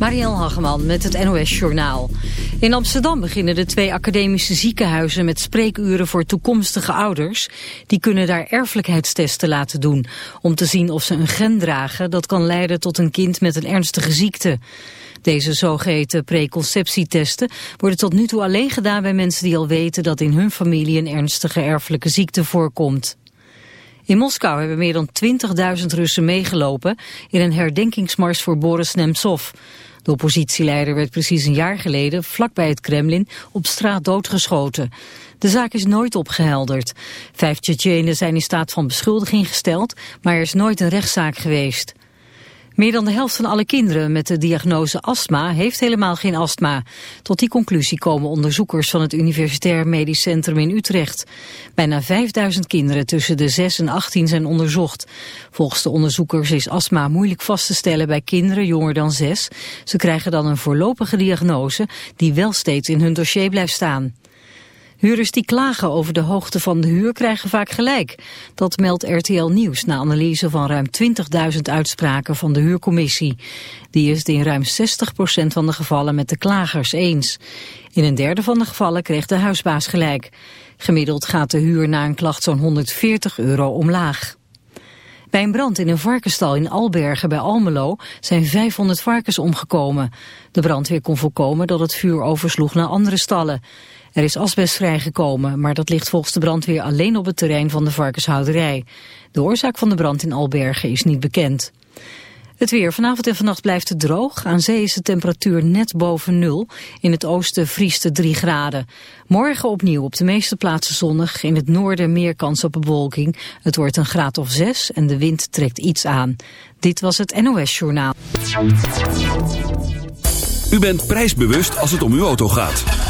Marielle Hageman met het NOS Journaal. In Amsterdam beginnen de twee academische ziekenhuizen met spreekuren voor toekomstige ouders. Die kunnen daar erfelijkheidstesten laten doen. Om te zien of ze een gen dragen dat kan leiden tot een kind met een ernstige ziekte. Deze zogeheten preconceptietesten worden tot nu toe alleen gedaan bij mensen die al weten dat in hun familie een ernstige erfelijke ziekte voorkomt. In Moskou hebben meer dan 20.000 Russen meegelopen in een herdenkingsmars voor Boris Nemtsov. De oppositieleider werd precies een jaar geleden, vlakbij het Kremlin, op straat doodgeschoten. De zaak is nooit opgehelderd. Vijf Tsjetsjenen zijn in staat van beschuldiging gesteld, maar er is nooit een rechtszaak geweest. Meer dan de helft van alle kinderen met de diagnose astma heeft helemaal geen astma. Tot die conclusie komen onderzoekers van het Universitair Medisch Centrum in Utrecht. Bijna 5000 kinderen tussen de 6 en 18 zijn onderzocht. Volgens de onderzoekers is astma moeilijk vast te stellen bij kinderen jonger dan 6. Ze krijgen dan een voorlopige diagnose die wel steeds in hun dossier blijft staan. Huurders die klagen over de hoogte van de huur krijgen vaak gelijk. Dat meldt RTL Nieuws na analyse van ruim 20.000 uitspraken van de huurcommissie. Die is het in ruim 60% van de gevallen met de klagers eens. In een derde van de gevallen kreeg de huisbaas gelijk. Gemiddeld gaat de huur na een klacht zo'n 140 euro omlaag. Bij een brand in een varkenstal in Albergen bij Almelo zijn 500 varkens omgekomen. De brandweer kon voorkomen dat het vuur oversloeg naar andere stallen. Er is asbest vrijgekomen, maar dat ligt volgens de brandweer alleen op het terrein van de varkenshouderij. De oorzaak van de brand in Albergen is niet bekend. Het weer. Vanavond en vannacht blijft het droog. Aan zee is de temperatuur net boven nul. In het oosten vriest het 3 graden. Morgen opnieuw op de meeste plaatsen zonnig. In het noorden meer kans op bewolking. Het wordt een graad of 6 en de wind trekt iets aan. Dit was het NOS Journaal. U bent prijsbewust als het om uw auto gaat.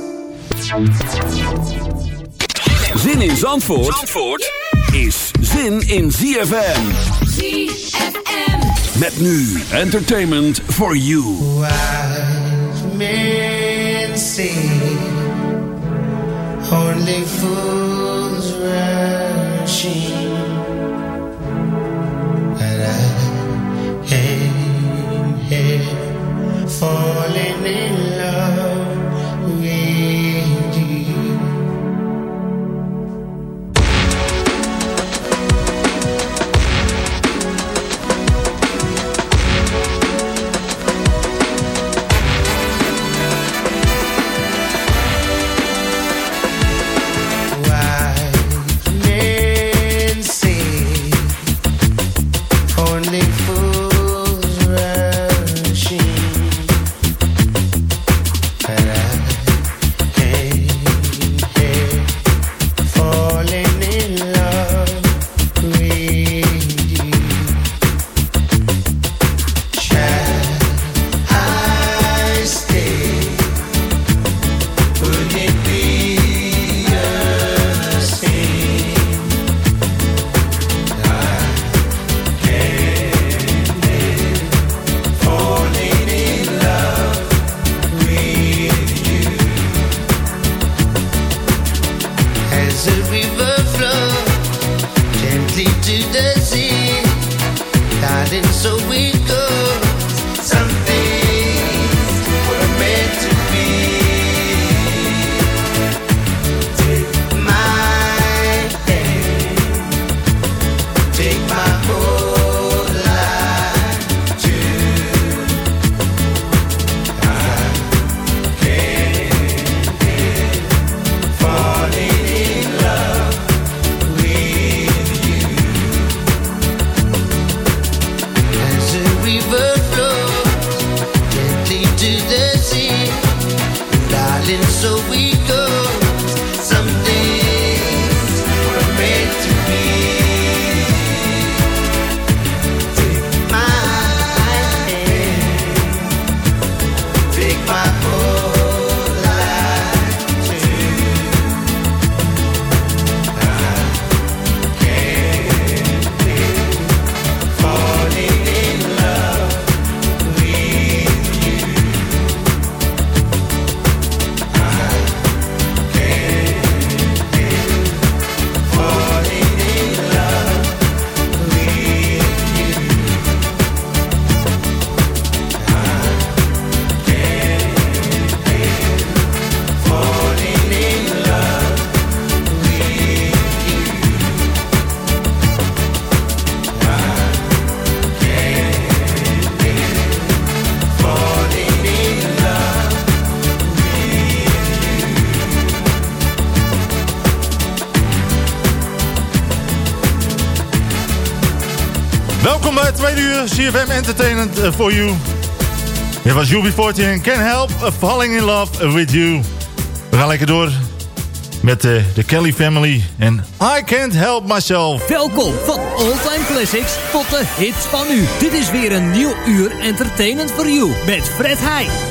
Zin in Zandvoort, Zandvoort is zin in ZFM. ZFM. Met nu entertainment for you. Wise men say only fools rushing, and I am here falling in Entertainment for You. Dit was UB40 en Can Help Falling in Love with You. We gaan lekker door met de, de Kelly Family en I Can't Help Myself. Welkom van all-time classics tot de hits van nu. Dit is weer een nieuw uur Entertainment for You met Fred Heij.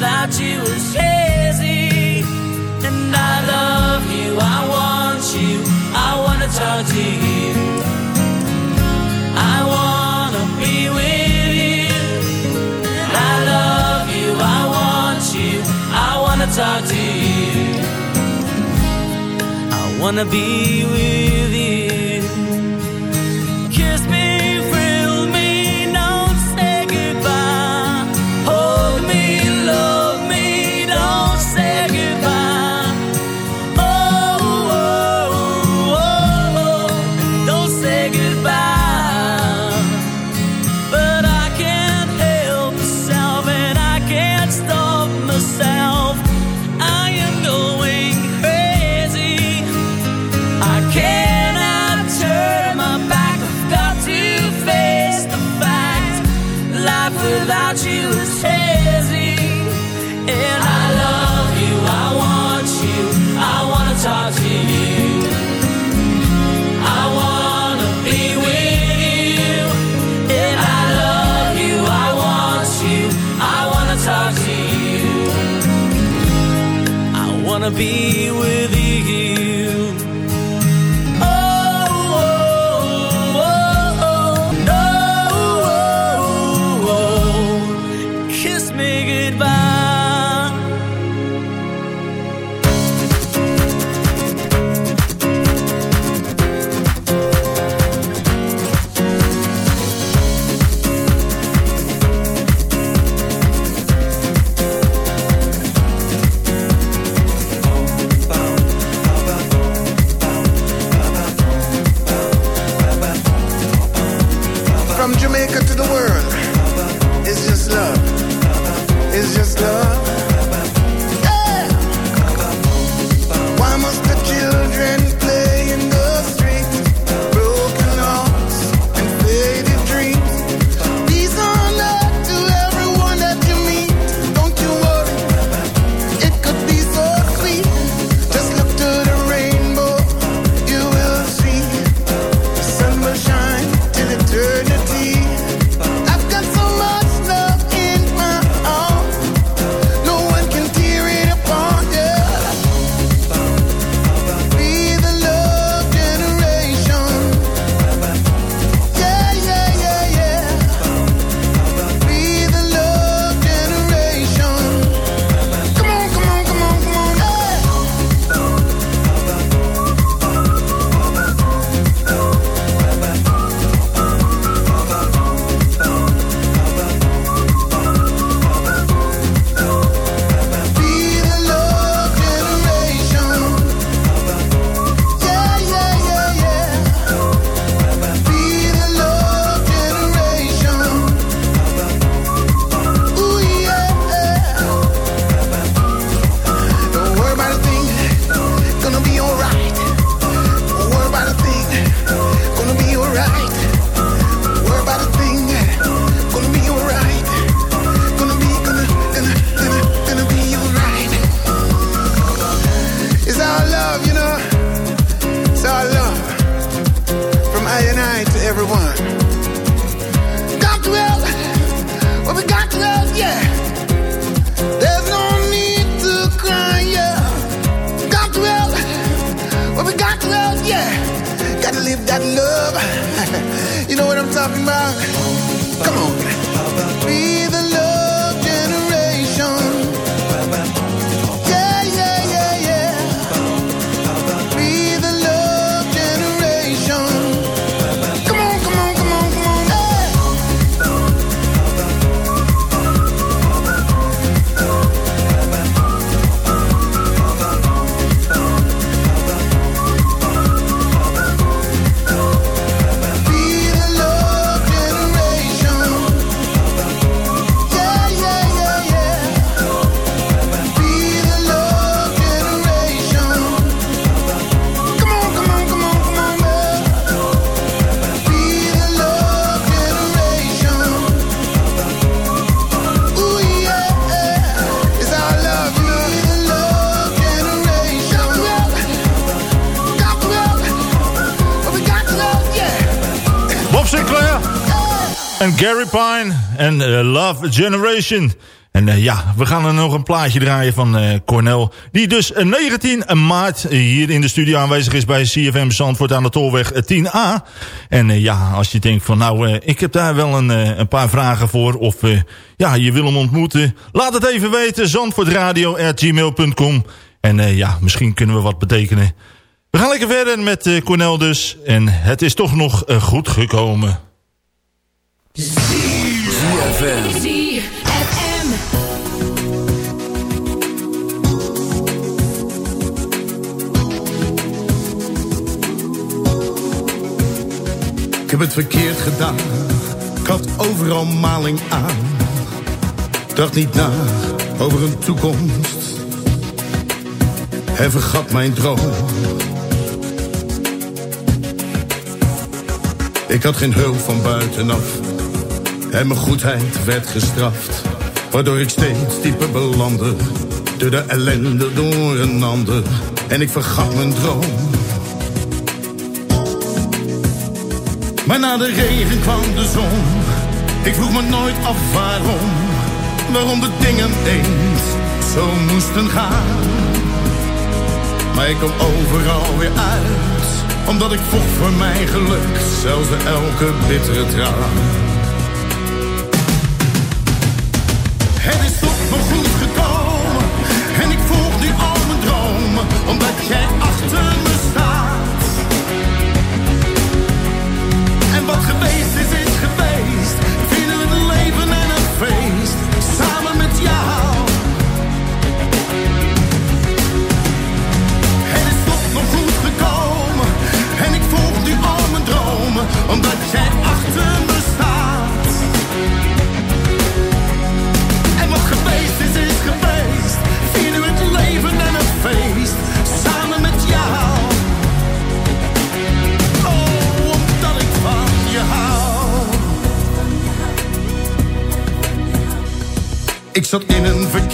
Without you is crazy. And I love you. I want you. I want to talk to you. I want to be with you. I love you, I want you, I wanna talk to you. I wanna be with you. Be with you. Gary Pine en eh, Love Generation. En eh, ja, we gaan er nog een plaatje draaien van eh Cornel. Die dus eh, 19 maart hier in de studio aanwezig is bij CFM Zandvoort aan de Tolweg eh, 10A. En ja, als je denkt van nou, ik heb daar wel een, een paar vragen voor. Of ja, je wil hem ontmoeten. Laat het even weten. Zandvoortradio.gmail.com En ja, misschien kunnen we wat betekenen. We gaan lekker verder met Cornel dus. En het is toch nog goed gekomen. Ik heb het verkeerd gedaan. Ik had overal maling aan. Dacht niet na over een toekomst. En vergat mijn droom. Ik had geen hulp van buitenaf. En mijn goedheid werd gestraft. Waardoor ik steeds dieper belandde. Door de ellende door een ander. En ik vergat mijn droom. Maar na de regen kwam de zon. Ik vroeg me nooit af waarom. Waarom de dingen eens zo moesten gaan. Maar ik kom overal weer uit. Omdat ik vocht voor mijn geluk. Zelfs elke bittere traan. Omdat jij achter me staat. En wat geweest is,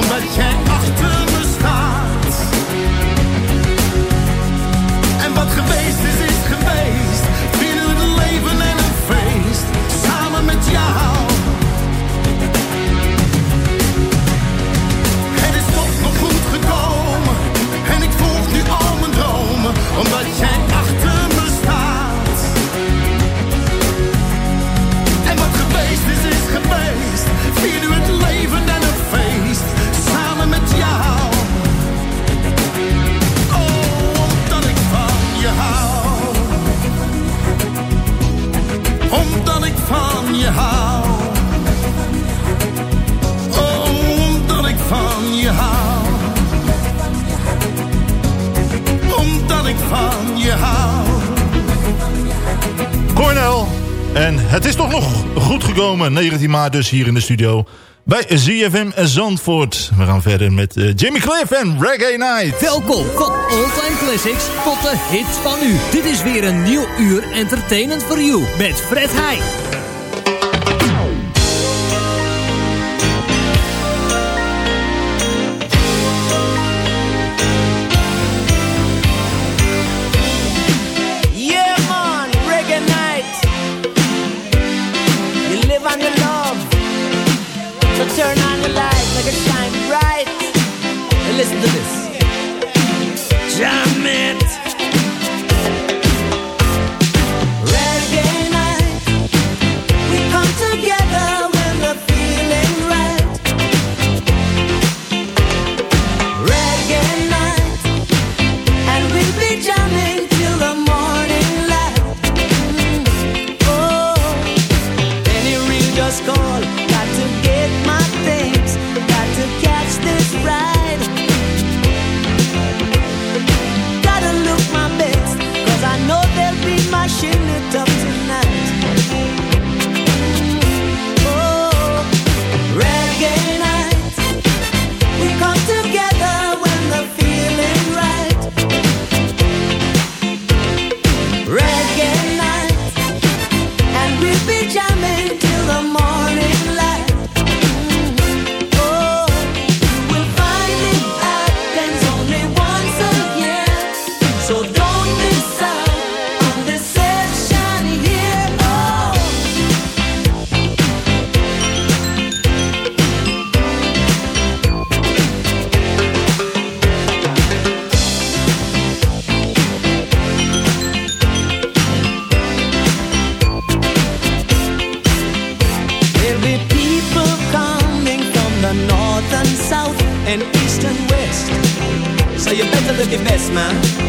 Dromen. Omdat jij 19 maart dus hier in de studio bij ZFM Zandvoort. We gaan verder met eh, Jimmy Cliff en Reggae Night. Welkom van All-Time Classics tot de hits van u. Dit is weer een nieuw uur entertainment for you met Fred Heij. man.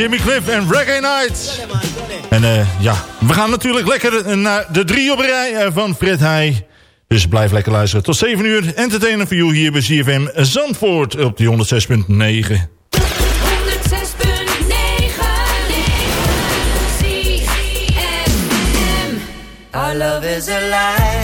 Jimmy Cliff en Reggae Nights. En eh, ja, we gaan natuurlijk lekker eh, naar de drie op rij eh, van Fred Heij. Dus blijf lekker luisteren. Tot 7 uur. Entertainer for you hier bij ZFM Zandvoort op die 106.9. 106.9 Our love is alive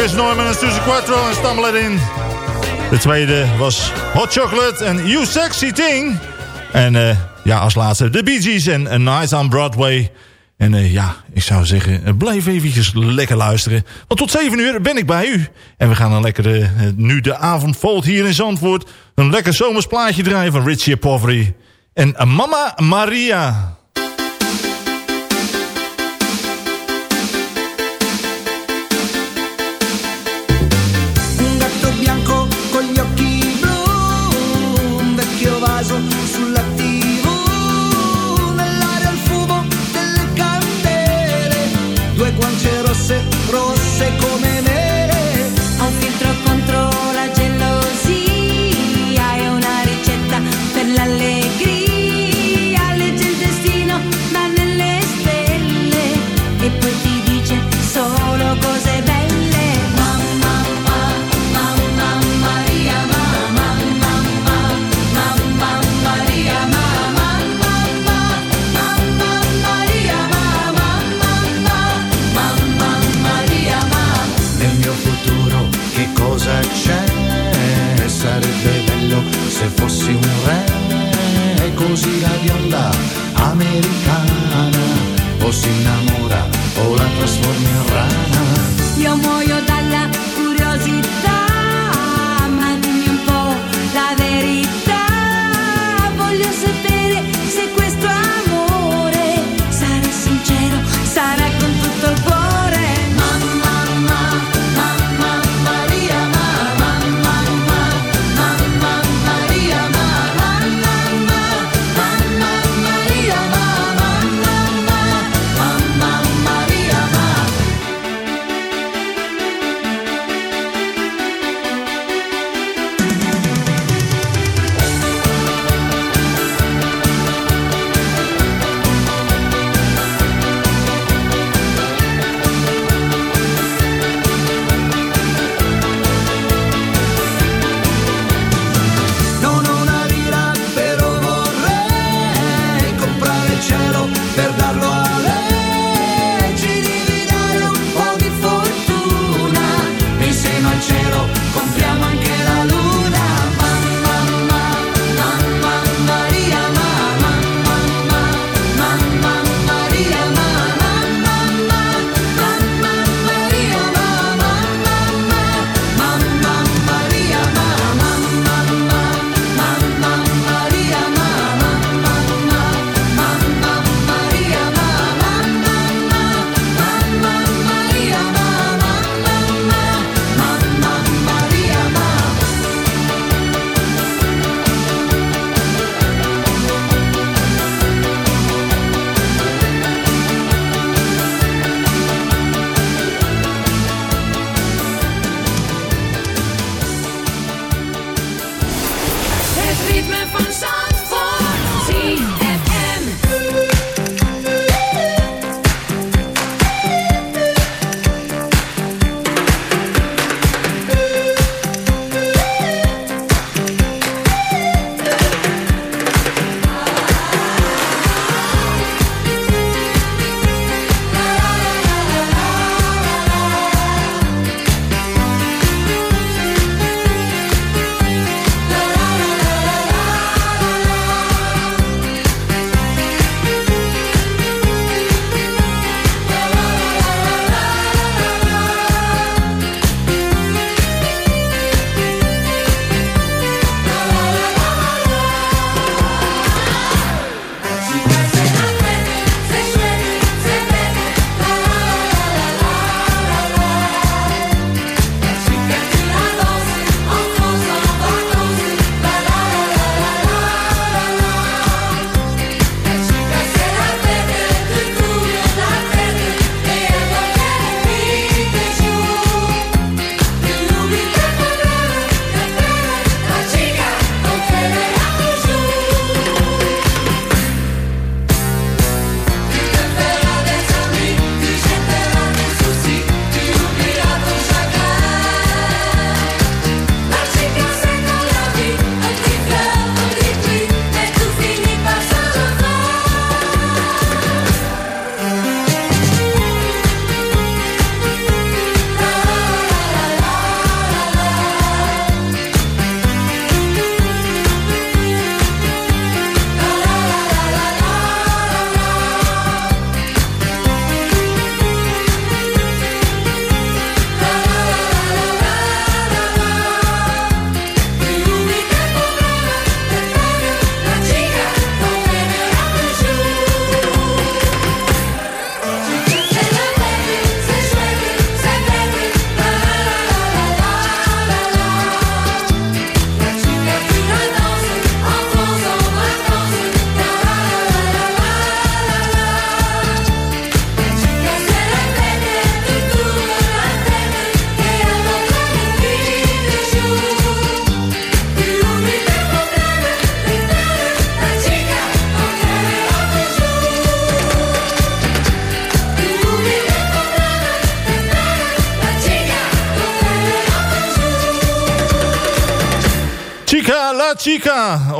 Chris Norman en Suze Quattro en Stammelet in. De tweede was Hot Chocolate en You Sexy Thing. En eh, ja, als laatste de Bee Gees en A Night on Broadway. En eh, ja, ik zou zeggen, eh, blijf eventjes lekker luisteren. Want tot 7 uur ben ik bij u. En we gaan een lekkere, nu de avond valt hier in Zandvoort... een lekker zomersplaatje draaien van Richie Povry En Mama Maria...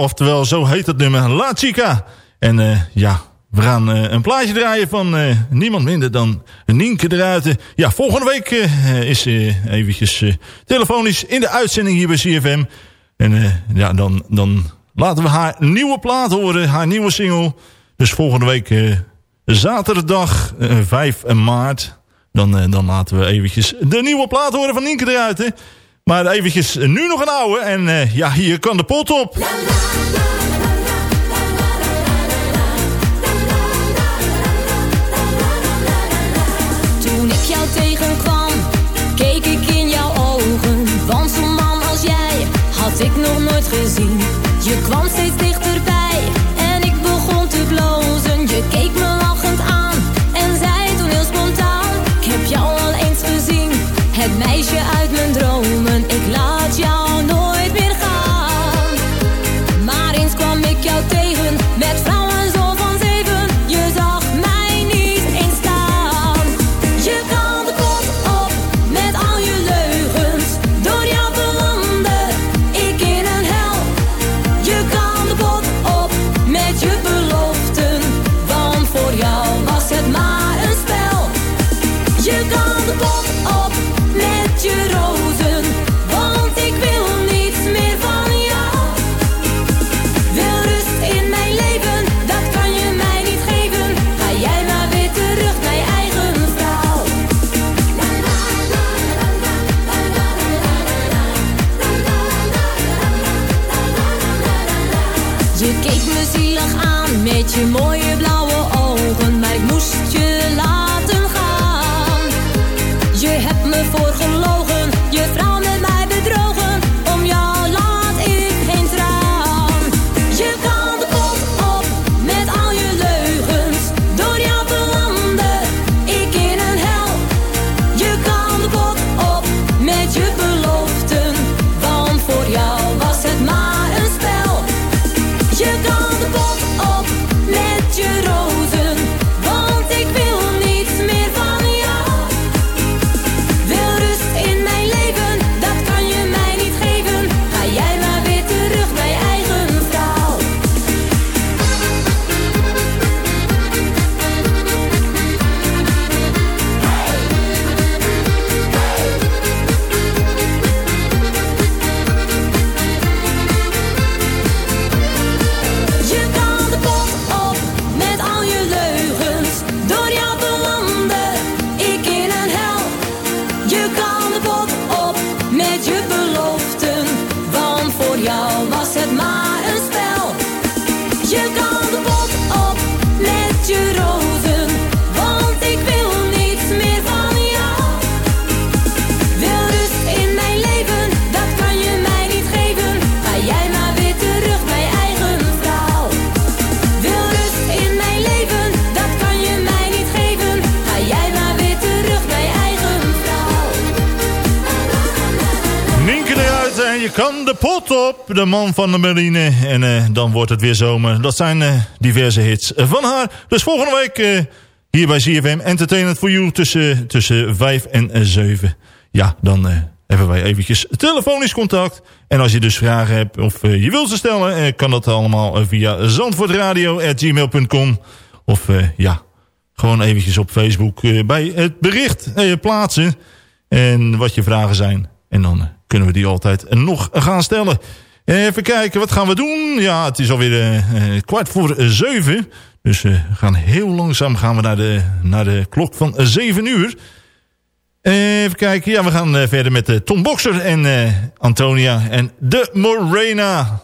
Oftewel, zo heet het nummer, La Chica. En eh, ja, we gaan eh, een plaatje draaien van eh, niemand minder dan Nienke de. Ja, volgende week is eventjes telefonisch in de uitzending hier bij CFM. En ja, dan, dan laten we haar nieuwe plaat horen, haar nieuwe single. Dus volgende week zaterdag eh, 5 maart... Dan, dan laten we eventjes de nieuwe plaat horen van Nienke de. Maar eventjes nu nog een oude. En eh, ja, hier kan de pot op. Toen ik jou tegenkwam, keek ik in jouw ogen. Want zo'n man als jij had ik nog nooit gezien. Je kwam steeds dichterbij De man van de marine. En eh, dan wordt het weer zomer. Dat zijn eh, diverse hits van haar. Dus volgende week eh, hier bij CFM Entertainment for You tussen, tussen 5 en 7. Ja, dan eh, hebben wij eventjes telefonisch contact. En als je dus vragen hebt of eh, je wilt ze stellen... eh, kan dat allemaal eh, via zandvoortradio.gmail.com Of eh, ja, gewoon eventjes op Facebook eh, bij het bericht eh, plaatsen. En wat je vragen zijn. En dan kunnen we die altijd nog gaan stellen. Even kijken, wat gaan we doen? Ja, het is alweer eh, kwart voor eh, zeven. Dus we gaan heel langzaam gaan we naar de, naar de klok van zeven uur. Even kijken, ja, we gaan verder met Tom Boxer en Antonia en De Morena.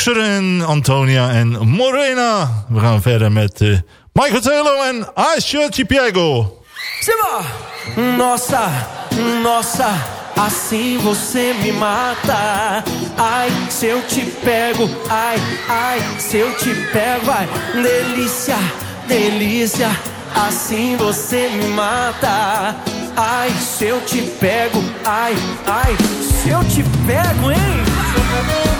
Je dan Tom Boxer en Antonia en Morena. We gaan verder met eh, Michael Taylor en Aisha Piego. Simba! Nossa, nossa, assim você me mata. Ai, se eu te pego, ai, ai, se eu te pego, ai, delícia, delícia, assim você me mata. Ai, se eu te pego, ai, ai, se eu te pego, hein?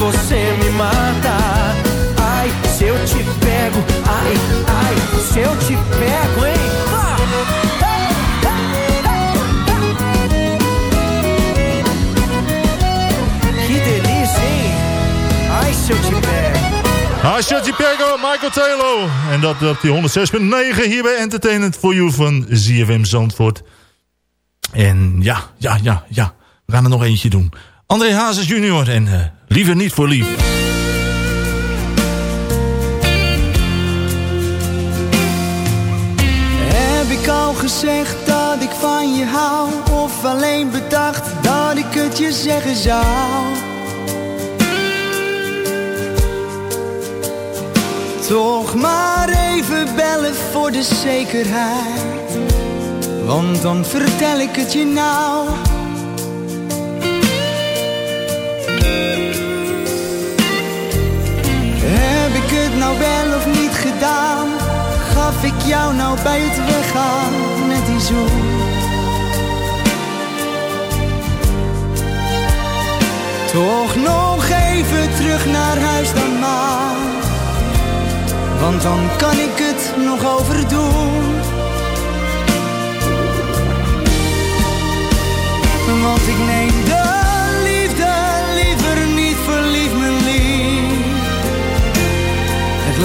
você me mata. Ai, se eu te pego, ai, ai, se eu te pego, hein? Que delícia, hein? Ai, se eu te pego. Aisha Piego, Michael Taylor. En dat op die 106.9 hier bij Entertainment for You van ZFM Zandvoort. En ja, ja, ja, ja. We gaan er nog eentje doen. André Hazes junior en eh, Liever Niet voor Lief. Heb ik al gezegd dat ik van je hou? Of alleen bedacht dat ik het je zeggen zou? Toch maar even bellen voor de zekerheid. Want dan vertel ik het je nou. Heb ik het nou wel of niet gedaan? Gaf ik jou nou bij het weggaan met die zoen? Toch nog even terug naar huis dan maar. Want dan kan ik het nog overdoen.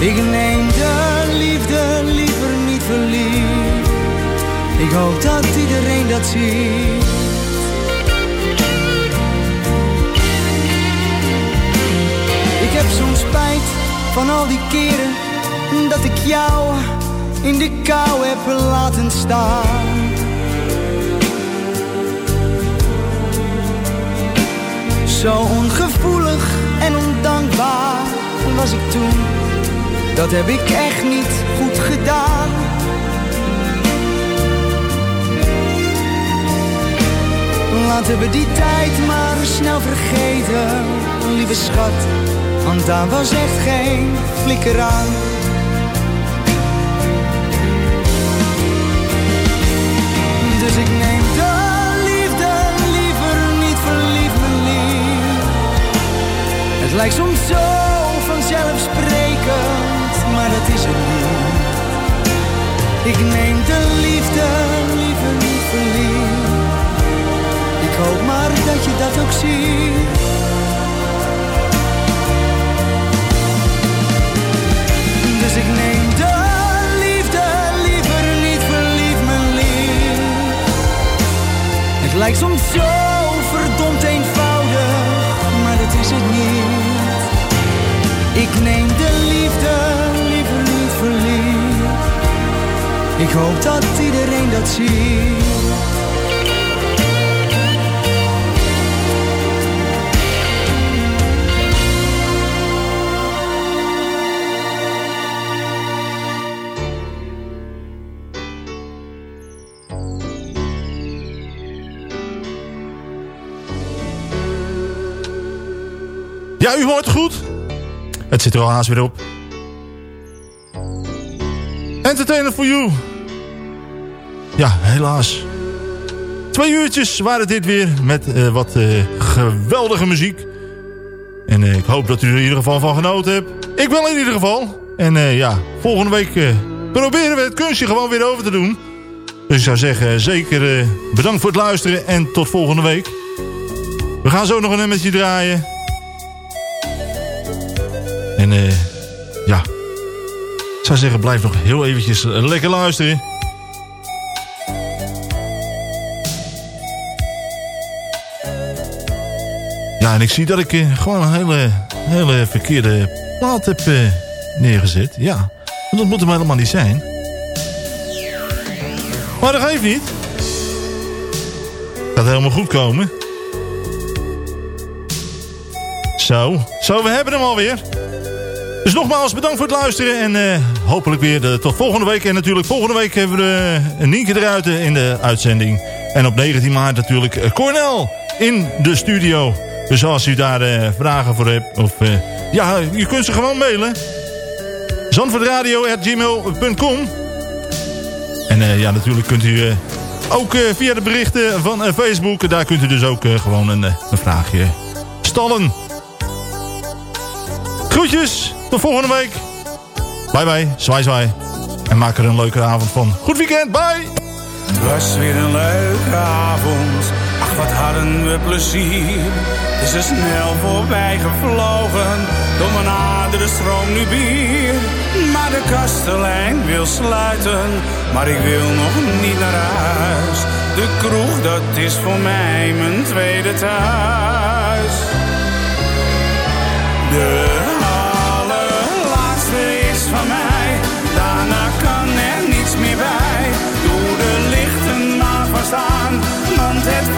Ik neem de liefde liever niet verliefd. Ik hoop dat iedereen dat ziet. Ik heb soms spijt van al die keren dat ik jou in de kou heb laten staan. Zo ongevoelig en ondankbaar was ik toen. Dat heb ik echt niet goed gedaan. Laten we die tijd maar snel vergeten, lieve schat. Want daar was echt geen flikker aan. Dus ik neem de liefde liever niet verliefd, mijn lief. Het lijkt soms zo vanzelfsprekend, Ik neem de liefde liever niet verliefd. Ik hoop maar dat je dat ook ziet. Ik hoop dat iedereen dat ziet. Ja, u hoort goed. Het zit er al haast weer op. Entertainer for you. Ja, helaas. Twee uurtjes waren dit weer met eh, wat eh, geweldige muziek. En eh, ik hoop dat u er in ieder geval van genoten hebt. Ik wel in ieder geval. En ja, volgende week proberen we het kunstje gewoon weer over te doen. Dus ik zou zeggen, zeker bedankt voor het luisteren en tot volgende week. We gaan zo nog een nummertje draaien. En ja, ik zou zeggen, blijf nog heel eventjes lekker luisteren. En ik zie dat ik eh, gewoon een hele, hele verkeerde plaat heb eh, neergezet. Ja, dat moet hem helemaal niet zijn. Maar dat geeft niet. Gaat helemaal goed komen. Zo, zo, we hebben hem alweer. Dus nogmaals bedankt voor het luisteren. En eh, hopelijk weer de, tot volgende week. En natuurlijk volgende week hebben we een Nienke eruit in de uitzending. En op 19 maart natuurlijk Cornel in de studio. Dus als u daar uh, vragen voor hebt. Of, uh, ja, je kunt ze gewoon mailen. Zandvoortradio.gmail.com En uh, ja, natuurlijk kunt u ook via de berichten van Facebook. Daar kunt u dus ook gewoon een, een vraagje stallen. Groetjes, tot volgende week. Bye bye, zwaai zwaai. En maak er een leuke avond van. Goed weekend, bye! Het was weer een leuke avond. Wat hadden we plezier. Is er snel voorbij gevlogen. Door mijn aderen stroom nu bier. Maar de kastelein wil sluiten. Maar ik wil nog niet naar huis. De kroeg, dat is voor mij mijn tweede thuis. De allerlaatste is van mij. Daarna kan er niets meer bij. Doe de lichten maar vast aan. Want het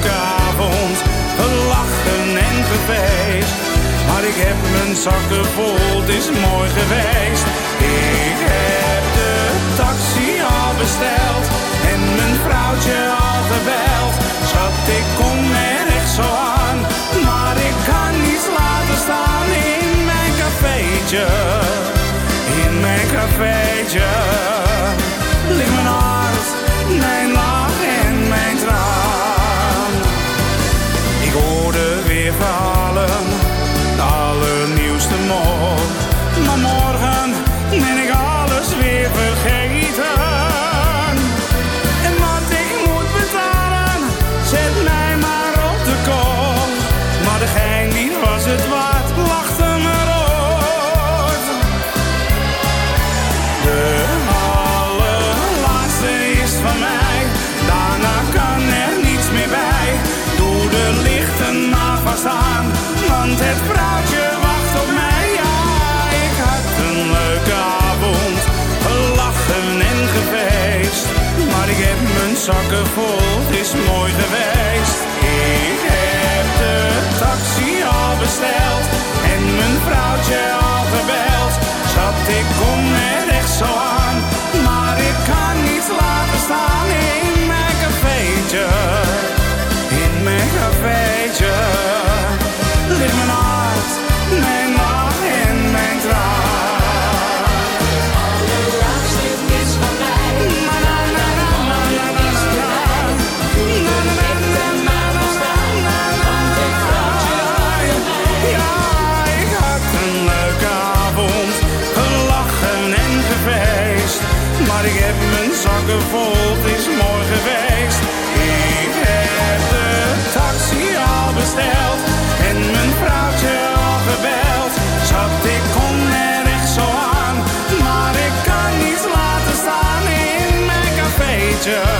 elke avond, gelachen en gefeest. Maar ik heb mijn zak vol, is mooi geweest. Ik heb de taxi al besteld en mijn vrouwtje al gebeld. Schat, ik kom er echt zo aan, maar ik kan niets laten staan in mijn cafeetje. In mijn cafeetje ligt mijn mijn laag. Verhalen, de allernieuwste mop. Maar morgen ben ik alles weer vergeten. Zakken vol, is mooi geweest. Ik heb de taxi al besteld en mijn vrouwtje al gebeld. Schat, ik heb mijn zakken vol, is mooi geweest. Ik heb de taxi al besteld en mijn vrouwtje al gebeld. Schat, ik kom er echt zo aan, maar ik kan niet laten staan in mijn cafeetje.